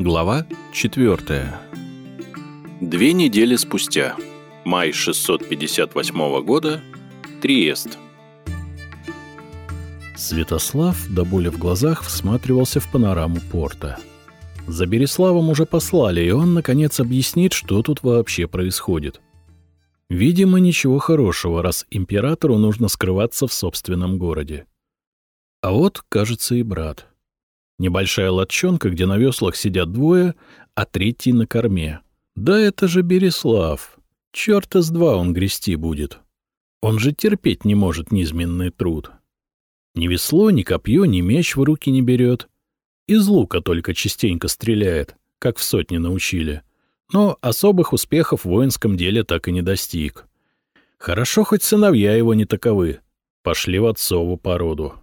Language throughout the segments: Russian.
Глава 4. Две недели спустя. Май 658 года. Триест. Святослав до боли в глазах всматривался в панораму порта. За Береславом уже послали, и он, наконец, объяснит, что тут вообще происходит. Видимо, ничего хорошего, раз императору нужно скрываться в собственном городе. А вот, кажется, и брат. Небольшая лодчонка, где на веслах сидят двое, а третий на корме. Да это же Береслав. Чёрта с два он грести будет. Он же терпеть не может низменный труд. Ни весло, ни копье, ни меч в руки не берет. Из лука только частенько стреляет, как в сотне научили. Но особых успехов в воинском деле так и не достиг. Хорошо, хоть сыновья его не таковы. Пошли в отцову породу.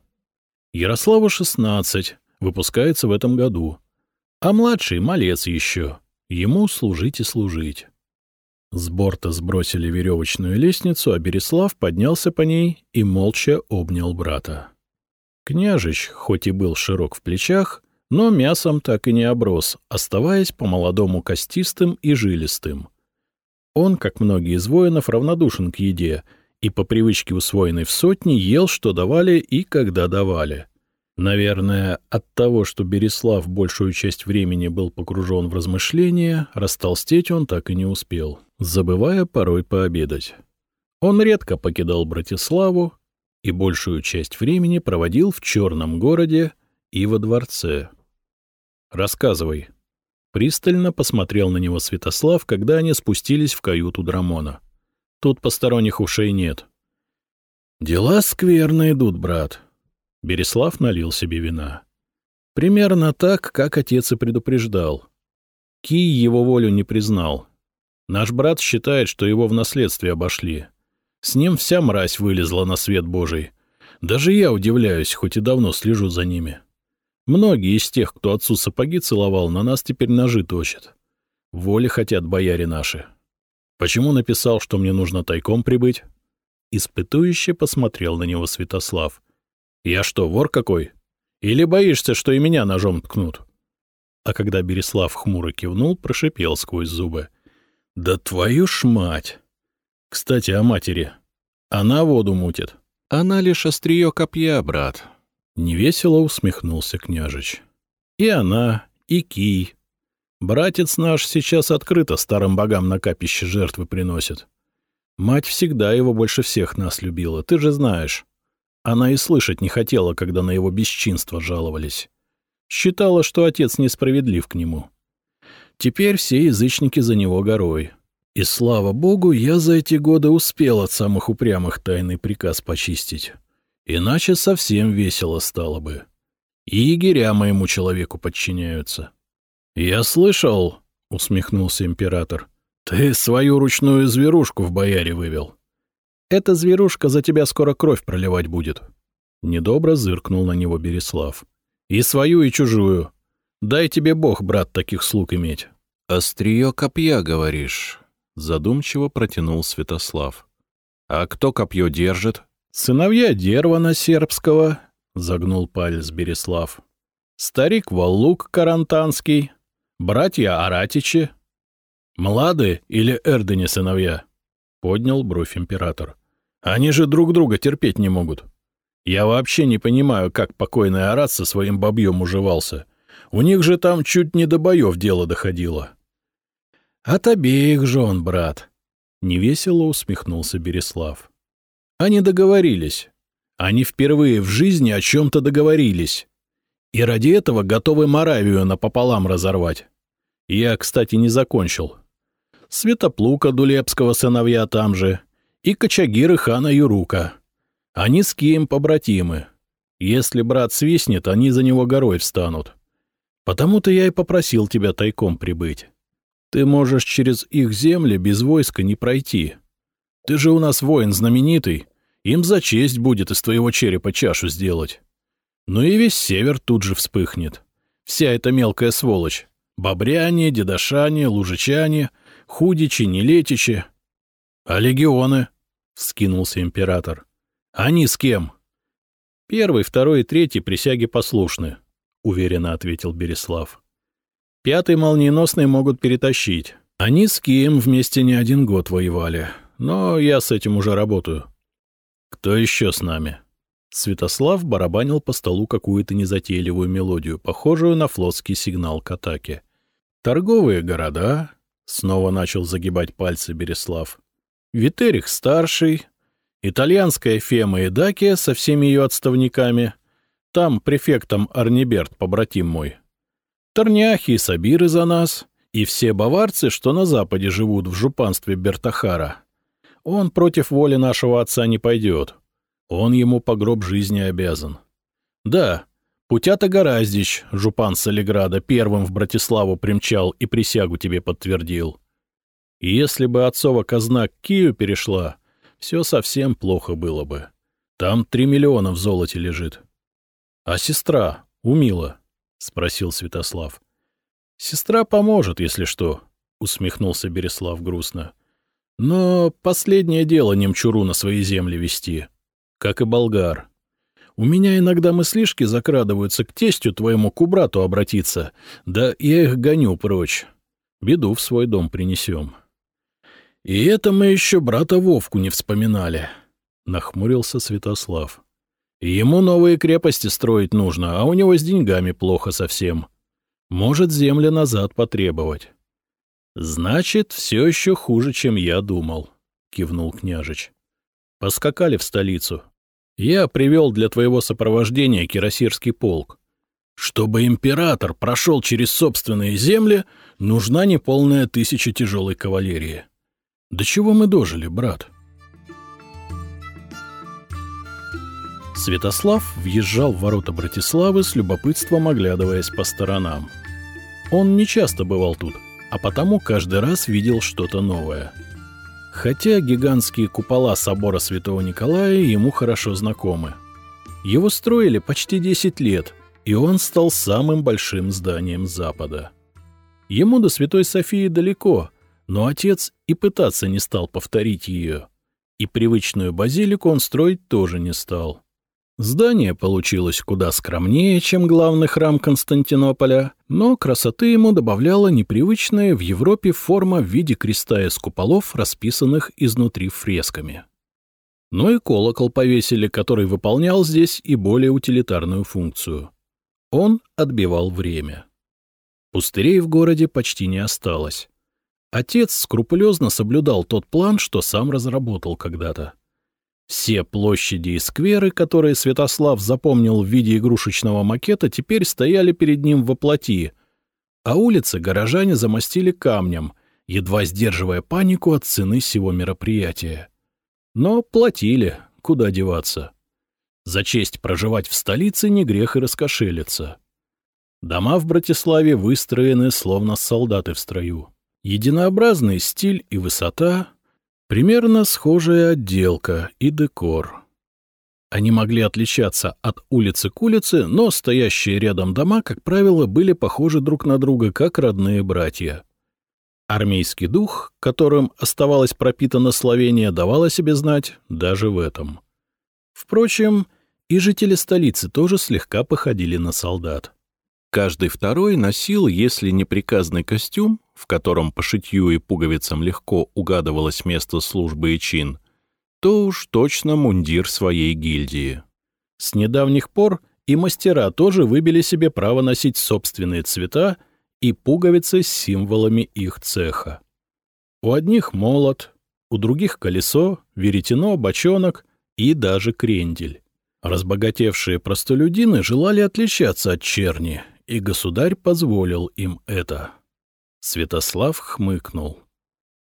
Ярославу шестнадцать, выпускается в этом году. А младший — малец еще. Ему служить и служить. С борта сбросили веревочную лестницу, а Береслав поднялся по ней и молча обнял брата. Княжич, хоть и был широк в плечах, но мясом так и не оброс, оставаясь по-молодому костистым и жилистым. Он, как многие из воинов, равнодушен к еде и по привычке усвоенной в сотни ел, что давали и когда давали. Наверное, от того, что Береслав большую часть времени был погружен в размышления, растолстеть он так и не успел, забывая порой пообедать. Он редко покидал Братиславу и большую часть времени проводил в черном городе и во дворце. «Рассказывай». Пристально посмотрел на него Святослав, когда они спустились в каюту Драмона. «Тут посторонних ушей нет». «Дела скверно идут, брат», Береслав налил себе вина. Примерно так, как отец и предупреждал. Кий его волю не признал. Наш брат считает, что его в наследстве обошли. С ним вся мразь вылезла на свет Божий. Даже я удивляюсь, хоть и давно слежу за ними. Многие из тех, кто отцу сапоги целовал, на нас теперь ножи точат. Воли хотят бояре наши. Почему написал, что мне нужно тайком прибыть? Испытующе посмотрел на него Святослав. Я что, вор какой? Или боишься, что и меня ножом ткнут? А когда Береслав хмуро кивнул, прошипел сквозь зубы. Да твою ж мать! Кстати, о матери. Она воду мутит. Она лишь острие копья, брат. Невесело усмехнулся княжич. И она, и Кий. Братец наш сейчас открыто старым богам на капище жертвы приносит. Мать всегда его больше всех нас любила, ты же знаешь. Она и слышать не хотела, когда на его бесчинство жаловались. Считала, что отец несправедлив к нему. Теперь все язычники за него горой. И слава богу, я за эти годы успел от самых упрямых тайный приказ почистить. Иначе совсем весело стало бы. И егеря моему человеку подчиняются. — Я слышал, — усмехнулся император, — ты свою ручную зверушку в бояре вывел. — эта зверушка за тебя скоро кровь проливать будет. Недобро зыркнул на него Береслав. И свою, и чужую. Дай тебе бог, брат, таких слуг иметь. Острие копья, говоришь? Задумчиво протянул Святослав. А кто копье держит? Сыновья Дервана Сербского, загнул палец Береслав. Старик Валук Карантанский, братья Аратичи. Млады или Эрдени сыновья? Поднял бровь император. Они же друг друга терпеть не могут. Я вообще не понимаю, как покойный Арат со своим бабьем уживался. У них же там чуть не до боев дело доходило. — От обеих жен, брат. Невесело усмехнулся Береслав. Они договорились. Они впервые в жизни о чем-то договорились. И ради этого готовы Моравию напополам разорвать. Я, кстати, не закончил. Светоплука Дулепского сыновья там же — и кочагиры хана Юрука. Они с Кием побратимы. Если брат свистнет, они за него горой встанут. Потому-то я и попросил тебя тайком прибыть. Ты можешь через их земли без войска не пройти. Ты же у нас воин знаменитый, им за честь будет из твоего черепа чашу сделать. Ну и весь север тут же вспыхнет. Вся эта мелкая сволочь. Бобряне, дедашане, лужичане, худичи, нелетичи. А легионы? — скинулся император. «Они с кем?» «Первый, второй и третий присяги послушны», — уверенно ответил Береслав. Пятый молниеносный могут перетащить. Они с Кием вместе не один год воевали, но я с этим уже работаю. Кто еще с нами? Святослав барабанил по столу какую-то незатейливую мелодию, похожую на флотский сигнал к атаке. Торговые города, снова начал загибать пальцы Береслав. Витерих старший, итальянская Фема и Дакия со всеми ее отставниками, там префектом Арниберт, побратим мой. Торняхи и Сабиры за нас, и все баварцы, что на западе живут в жупанстве Бертахара. Он против воли нашего отца не пойдет. Он ему по гроб жизни обязан. Да, Путята Гораздич, жупан Солиграда, первым в Братиславу примчал и присягу тебе подтвердил. И если бы отцова казна к Кию перешла, все совсем плохо было бы. Там три миллиона в золоте лежит. — А сестра, Умила? — спросил Святослав. — Сестра поможет, если что, — усмехнулся Береслав грустно. — Но последнее дело немчуру на свои земли вести как и болгар. У меня иногда мыслишки закрадываются к тестю твоему кубрату обратиться, да я их гоню прочь. Беду в свой дом принесем. — И это мы еще брата Вовку не вспоминали, — нахмурился Святослав. — Ему новые крепости строить нужно, а у него с деньгами плохо совсем. Может, земли назад потребовать. — Значит, все еще хуже, чем я думал, — кивнул княжич. — Поскакали в столицу. Я привел для твоего сопровождения кирасирский полк. Чтобы император прошел через собственные земли, нужна неполная тысяча тяжелой кавалерии. До чего мы дожили, брат? Святослав въезжал в ворота Братиславы с любопытством оглядываясь по сторонам. Он не часто бывал тут, а потому каждый раз видел что-то новое — Хотя гигантские купола собора Святого Николая ему хорошо знакомы. Его строили почти 10 лет, и он стал самым большим зданием Запада. Ему до Святой Софии далеко, но отец и пытаться не стал повторить ее. И привычную базилику он строить тоже не стал. Здание получилось куда скромнее, чем главный храм Константинополя, но красоты ему добавляла непривычная в Европе форма в виде креста из куполов, расписанных изнутри фресками. Но и колокол повесили, который выполнял здесь и более утилитарную функцию. Он отбивал время. Пустырей в городе почти не осталось. Отец скрупулезно соблюдал тот план, что сам разработал когда-то. Все площади и скверы, которые Святослав запомнил в виде игрушечного макета, теперь стояли перед ним во плоти, а улицы горожане замостили камнем, едва сдерживая панику от цены всего мероприятия. Но платили, куда деваться. За честь проживать в столице не грех и раскошелиться. Дома в Братиславе выстроены словно солдаты в строю. Единообразный стиль и высота — Примерно схожая отделка и декор. Они могли отличаться от улицы к улице, но стоящие рядом дома, как правило, были похожи друг на друга, как родные братья. Армейский дух, которым оставалось пропитано Словения, давал о себе знать даже в этом. Впрочем, и жители столицы тоже слегка походили на солдат. Каждый второй носил, если не приказный костюм, в котором по шитью и пуговицам легко угадывалось место службы и чин, то уж точно мундир своей гильдии. С недавних пор и мастера тоже выбили себе право носить собственные цвета и пуговицы с символами их цеха. У одних молот, у других колесо, веретено, бочонок и даже крендель. Разбогатевшие простолюдины желали отличаться от черни и государь позволил им это. Святослав хмыкнул.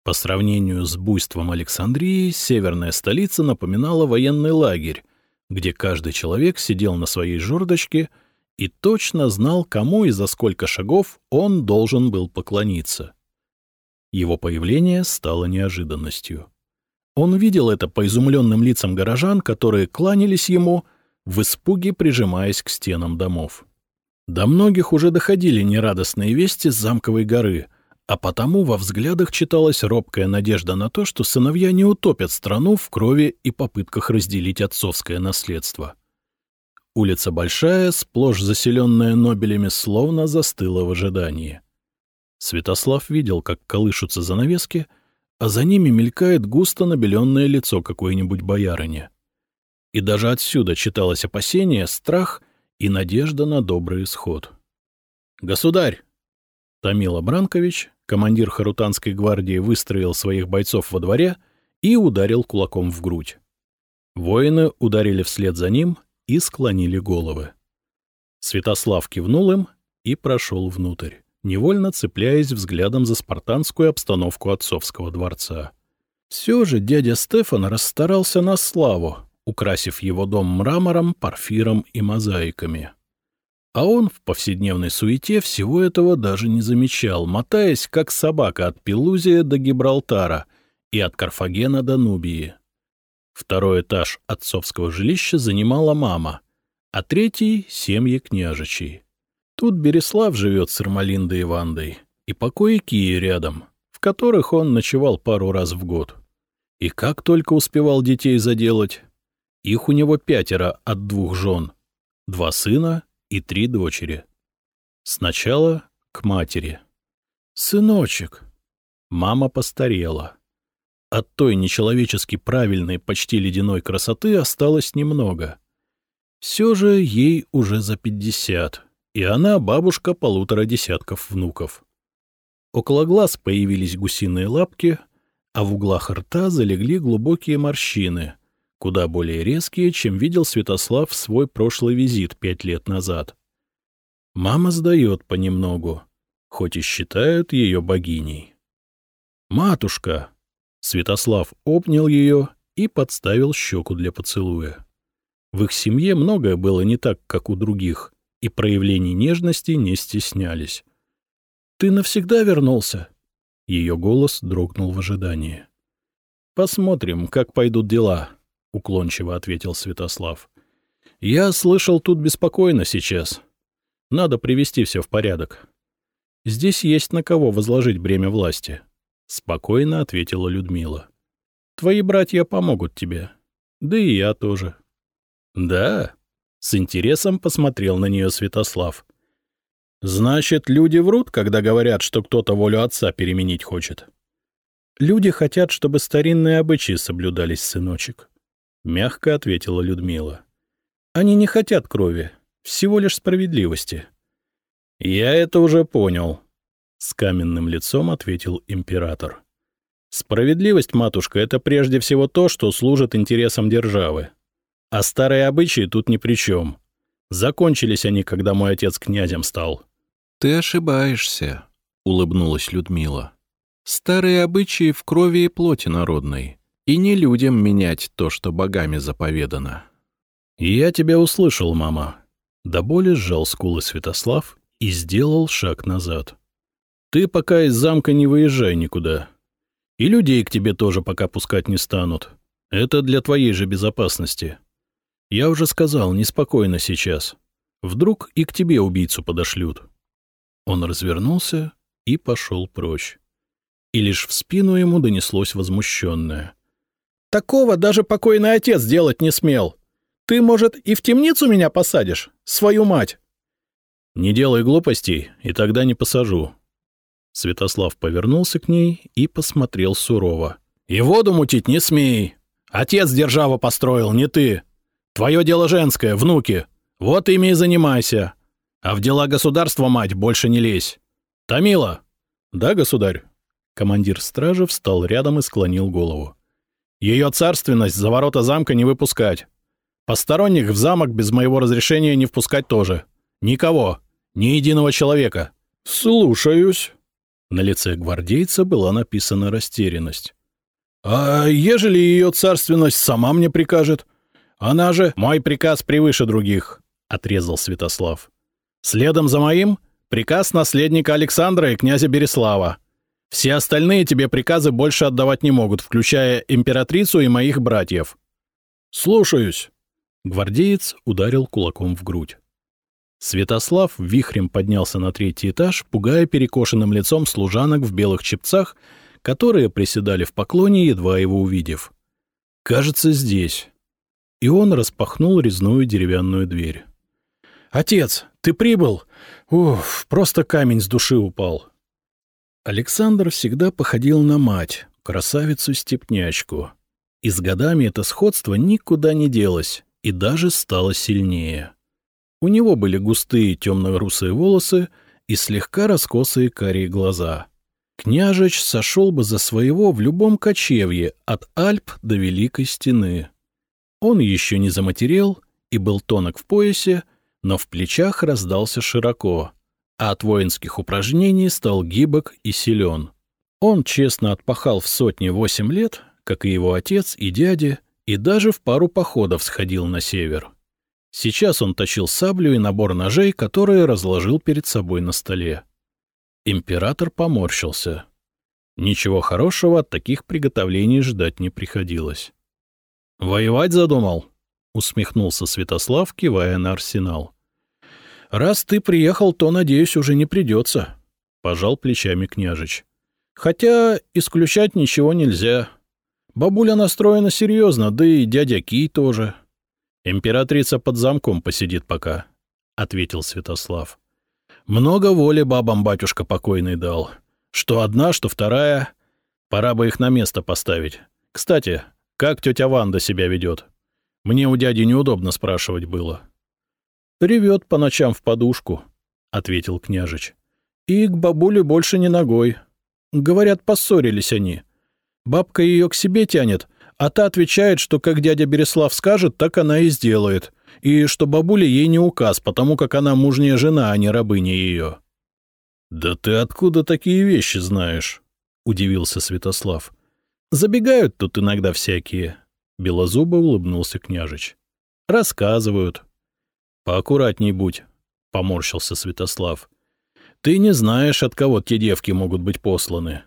По сравнению с буйством Александрии, северная столица напоминала военный лагерь, где каждый человек сидел на своей жердочке и точно знал, кому и за сколько шагов он должен был поклониться. Его появление стало неожиданностью. Он видел это по изумленным лицам горожан, которые кланялись ему, в испуге прижимаясь к стенам домов. До многих уже доходили нерадостные вести с замковой горы, а потому во взглядах читалась робкая надежда на то, что сыновья не утопят страну в крови и попытках разделить отцовское наследство. Улица Большая, сплошь заселенная Нобелями, словно застыла в ожидании. Святослав видел, как колышутся занавески, а за ними мелькает густо набеленное лицо какой-нибудь боярыни. И даже отсюда читалось опасение, страх и надежда на добрый исход. «Государь!» Томила Бранкович, командир Харутанской гвардии, выстроил своих бойцов во дворе и ударил кулаком в грудь. Воины ударили вслед за ним и склонили головы. Святослав кивнул им и прошел внутрь, невольно цепляясь взглядом за спартанскую обстановку отцовского дворца. Все же дядя Стефан расстарался на славу, украсив его дом мрамором, парфиром и мозаиками. А он в повседневной суете всего этого даже не замечал, мотаясь, как собака от Пелузия до Гибралтара и от Карфагена до Нубии. Второй этаж отцовского жилища занимала мама, а третий — семьи княжичей. Тут Береслав живет с Эрмалиндой и Вандой, и покои Кии рядом, в которых он ночевал пару раз в год. И как только успевал детей заделать. Их у него пятеро от двух жен, два сына и три дочери. Сначала к матери. «Сыночек!» Мама постарела. От той нечеловечески правильной, почти ледяной красоты осталось немного. Все же ей уже за пятьдесят, и она бабушка полутора десятков внуков. Около глаз появились гусиные лапки, а в углах рта залегли глубокие морщины, куда более резкие, чем видел Святослав в свой прошлый визит пять лет назад. Мама сдает понемногу, хоть и считают ее богиней. «Матушка!» Святослав обнял ее и подставил щеку для поцелуя. В их семье многое было не так, как у других, и проявлений нежности не стеснялись. «Ты навсегда вернулся?» Ее голос дрогнул в ожидании. «Посмотрим, как пойдут дела», — уклончиво ответил Святослав. «Я слышал, тут беспокойно сейчас. Надо привести все в порядок. Здесь есть на кого возложить бремя власти. — спокойно ответила Людмила. — Твои братья помогут тебе. Да и я тоже. — Да? — с интересом посмотрел на нее Святослав. — Значит, люди врут, когда говорят, что кто-то волю отца переменить хочет? — Люди хотят, чтобы старинные обычаи соблюдались, сыночек. — мягко ответила Людмила. — Они не хотят крови, всего лишь справедливости. — Я это уже понял, с каменным лицом ответил император. Справедливость, матушка, это прежде всего то, что служит интересам державы. А старые обычаи тут ни при чем. Закончились они, когда мой отец князем стал. Ты ошибаешься, улыбнулась Людмила. Старые обычаи в крови и плоти народной, и не людям менять то, что богами заповедано. Я тебя услышал, мама. До боли сжал скулы Святослав и сделал шаг назад. Ты пока из замка не выезжай никуда. И людей к тебе тоже пока пускать не станут. Это для твоей же безопасности. Я уже сказал, неспокойно сейчас. Вдруг и к тебе убийцу подошлют. Он развернулся и пошел прочь. И лишь в спину ему донеслось возмущенное. «Такого даже покойный отец делать не смел. Ты, может, и в темницу меня посадишь? Свою мать!» «Не делай глупостей, и тогда не посажу», Святослав повернулся к ней и посмотрел сурово. «И воду мутить не смей! Отец державу построил, не ты! Твое дело женское, внуки! Вот ими и занимайся! А в дела государства, мать, больше не лезь! Томила!» «Да, государь?» Командир стражи встал рядом и склонил голову. «Ее царственность за ворота замка не выпускать. Посторонних в замок без моего разрешения не впускать тоже. Никого, ни единого человека». «Слушаюсь», на лице гвардейца была написана растерянность. «А ежели ее царственность сама мне прикажет? Она же мой приказ превыше других», — отрезал Святослав. «Следом за моим — приказ наследника Александра и князя Береслава. Все остальные тебе приказы больше отдавать не могут, включая императрицу и моих братьев». «Слушаюсь». Гвардеец ударил кулаком в грудь. Святослав вихрем поднялся на третий этаж, пугая перекошенным лицом служанок в белых чепцах, которые приседали в поклоне, едва его увидев. «Кажется, здесь». И он распахнул резную деревянную дверь. «Отец, ты прибыл? Уф, просто камень с души упал». Александр всегда походил на мать, красавицу-степнячку. И с годами это сходство никуда не делось и даже стало сильнее. У него были густые темно-русые волосы и слегка раскосые карие глаза. Княжич сошел бы за своего в любом кочевье, от Альп до Великой Стены. Он еще не заматерел и был тонок в поясе, но в плечах раздался широко, а от воинских упражнений стал гибок и силен. Он честно отпахал в сотни восемь лет, как и его отец и дядя, и даже в пару походов сходил на север. Сейчас он точил саблю и набор ножей, которые разложил перед собой на столе. Император поморщился. Ничего хорошего от таких приготовлений ждать не приходилось. — Воевать задумал? — усмехнулся Святослав, кивая на арсенал. — Раз ты приехал, то, надеюсь, уже не придется, — пожал плечами княжич. — Хотя исключать ничего нельзя. Бабуля настроена серьезно, да и дядя Кий тоже. — Императрица под замком посидит пока, — ответил Святослав. Много воли бабам батюшка покойный дал. Что одна, что вторая. Пора бы их на место поставить. Кстати, как тетя Ванда себя ведет? Мне у дяди неудобно спрашивать было. — Ревет по ночам в подушку, — ответил княжич. — И к бабуле больше не ногой. Говорят, поссорились они. Бабка ее к себе тянет, а та отвечает, что как дядя Береслав скажет, так она и сделает, и что бабуля ей не указ, потому как она мужняя жена, а не рабыня ее. — Да ты откуда такие вещи знаешь? — удивился Святослав. — Забегают тут иногда всякие. Белозубо улыбнулся княжич. — Рассказывают. — Поаккуратней будь, — поморщился Святослав. — Ты не знаешь, от кого те девки могут быть посланы.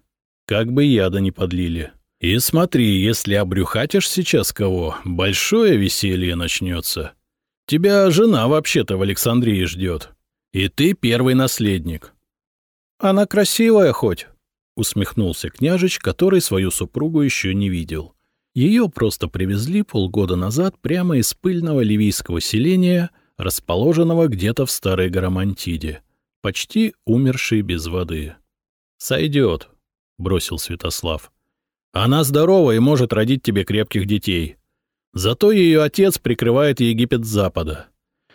Как бы яда не подлили. — и смотри, если обрюхатишь сейчас кого, большое веселье начнется. Тебя жена вообще-то в Александрии ждет. И ты первый наследник. — Она красивая хоть? — усмехнулся княжич, который свою супругу еще не видел. Ее просто привезли полгода назад прямо из пыльного ливийского селения, расположенного где-то в Старой Гарамантиде, почти умершей без воды. — Сойдет, — бросил Святослав. — она здорова и может родить тебе крепких детей. Зато ее отец прикрывает Египет с запада.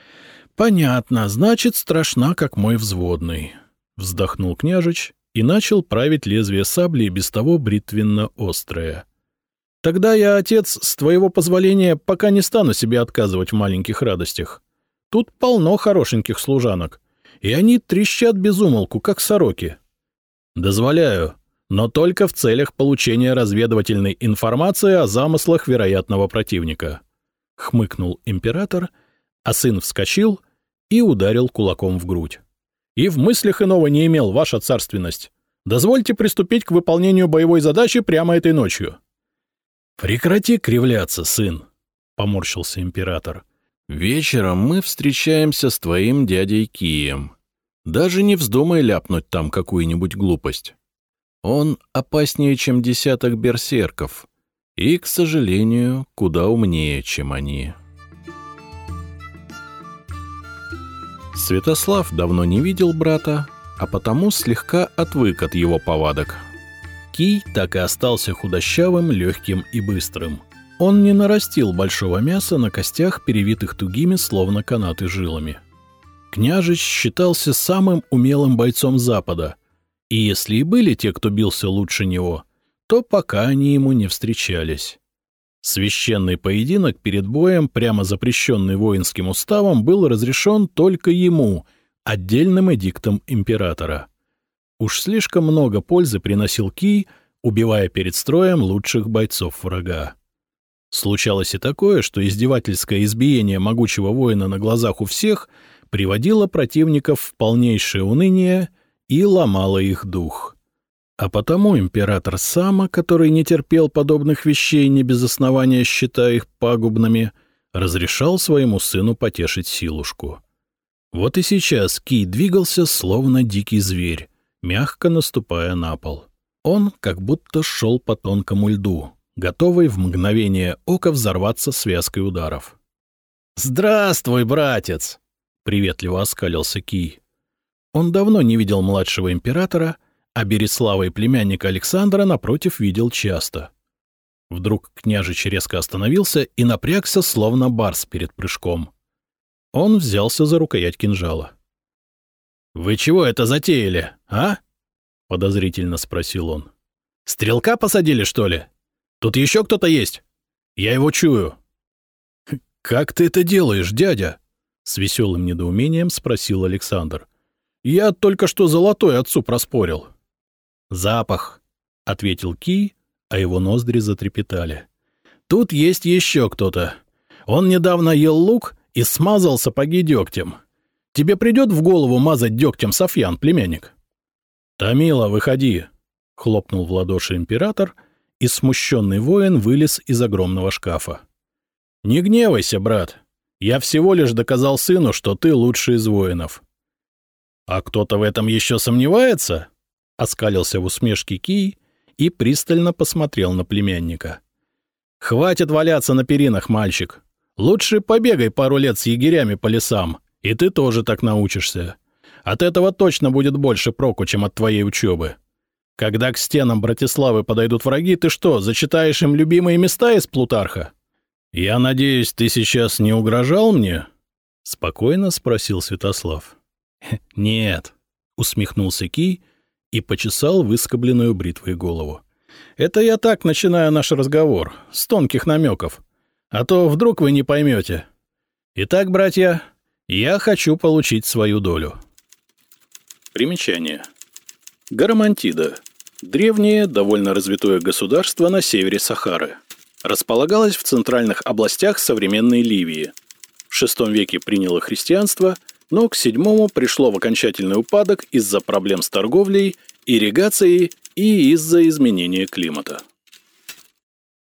— Понятно, значит, страшна, как мой взводный. Вздохнул княжич и начал править лезвие сабли без того бритвенно-острое. — Тогда я, отец, с твоего позволения, пока не стану себе отказывать в маленьких радостях. Тут полно хорошеньких служанок, и они трещат без умолку, как сороки. — Дозволяю, но только в целях получения разведывательной информации о замыслах вероятного противника. Хмыкнул император, а сын вскочил и ударил кулаком в грудь. «И в мыслях иного не имел, ваша царственность. Дозвольте приступить к выполнению боевой задачи прямо этой ночью». «Прекрати кривляться, сын», — поморщился император. «Вечером мы встречаемся с твоим дядей Кием. Даже не вздумай ляпнуть там какую-нибудь глупость. Он опаснее, чем десяток берсерков, и, к сожалению, куда умнее, чем они. Святослав давно не видел брата, а потому слегка отвык от его повадок. Кий так и остался худощавым, легким и быстрым. Он не нарастил большого мяса на костях, перевитых тугими, словно канаты жилами. Княжич считался самым умелым бойцом Запада — и если и были те, кто бился лучше него, то пока они ему не встречались. Священный поединок перед боем, прямо запрещенный воинским уставом, был разрешен только ему, отдельным эдиктом императора. Уж слишком много пользы приносил Кий, убивая перед строем лучших бойцов врага. Случалось и такое, что издевательское избиение могучего воина на глазах у всех приводило противников в полнейшее уныние — и ломала их дух. А потому император Сама, который не терпел подобных вещей, не без основания считая их пагубными, разрешал своему сыну потешить силушку. Вот и сейчас Кий двигался, словно дикий зверь, мягко наступая на пол. Он как будто шел по тонкому льду, готовый в мгновение ока взорваться связкой ударов. «Здравствуй, братец!» — приветливо оскалился Кий. Он давно не видел младшего императора, а Береслава и племянника Александра напротив видел часто. Вдруг княжич резко остановился и напрягся, словно барс перед прыжком. Он взялся за рукоять кинжала. — Вы чего это затеяли, а? — подозрительно спросил он. — Стрелка посадили, что ли? Тут еще кто-то есть? Я его чую. — Как ты это делаешь, дядя? — с веселым недоумением спросил Александр. — Я только что золотой отцу проспорил. — Запах, — ответил Ки, а его ноздри затрепетали. — Тут есть еще кто-то. Он недавно ел лук и смазал сапоги дегтем. Тебе придет в голову мазать дегтем Софьян, племянник? — Томила, выходи, — хлопнул в ладоши император, и смущенный воин вылез из огромного шкафа. — Не гневайся, брат. Я всего лишь доказал сыну, что ты лучший из воинов. — А кто-то в этом еще сомневается? — оскалился в усмешке Кий и пристально посмотрел на племянника. — Хватит валяться на перинах, мальчик. Лучше побегай пару лет с егерями по лесам, и ты тоже так научишься. От этого точно будет больше проку, чем от твоей учебы. Когда к стенам Братиславы подойдут враги, ты что, зачитаешь им любимые места из Плутарха? Я надеюсь, ты сейчас не угрожал мне? Спокойно спросил Святослав. Нет, усмехнулся Кий и почесал выскобленную бритвой голову. Это я так начинаю наш разговор, с тонких намеков. А то вдруг вы не поймете. Итак, братья, я хочу получить свою долю. Примечание. Гарамантида. Древнее, довольно развитое государство на севере Сахары. Располагалось в центральных областях современной Ливии. В VI веке приняло христианство, но к VII пришло в окончательный упадок из-за проблем с торговлей, ирригацией и из-за изменения климата.